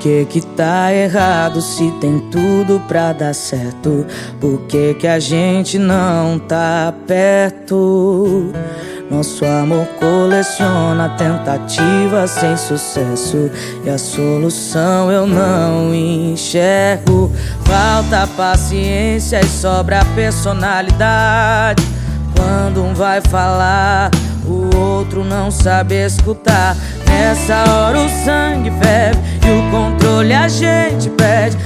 que que tá errado se tem tudo pra dar certo? Por que que a gente não tá perto? Nosso amor coleciona tentativas sem sucesso E a solução eu não enxergo Falta paciência e sobra personalidade Quando um vai falar, outro não sabe escutar. Nessa hora o sangue ferve e o controle a gente perde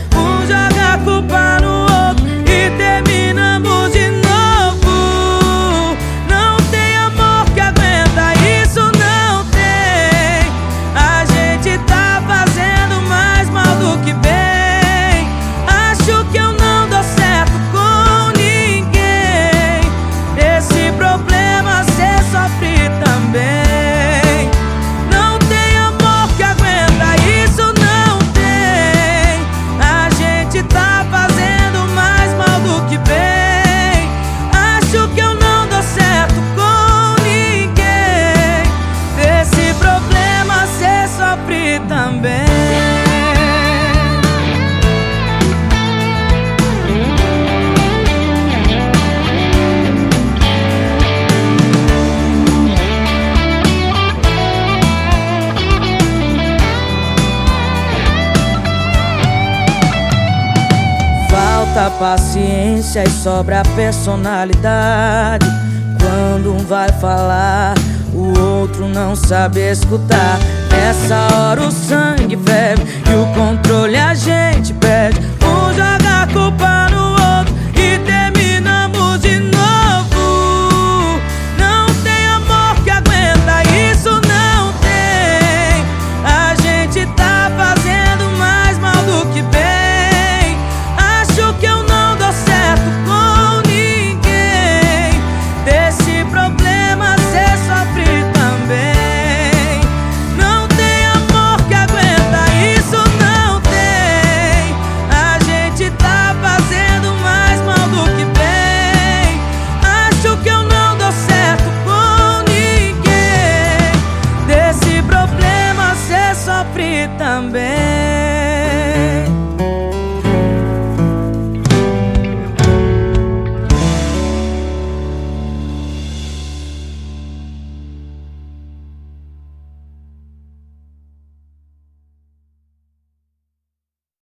Falta paciência e sobra personalidade. Quando um vai falar, o outro não sabe escutar. Nessa hora o sangue ferve e o controle perde.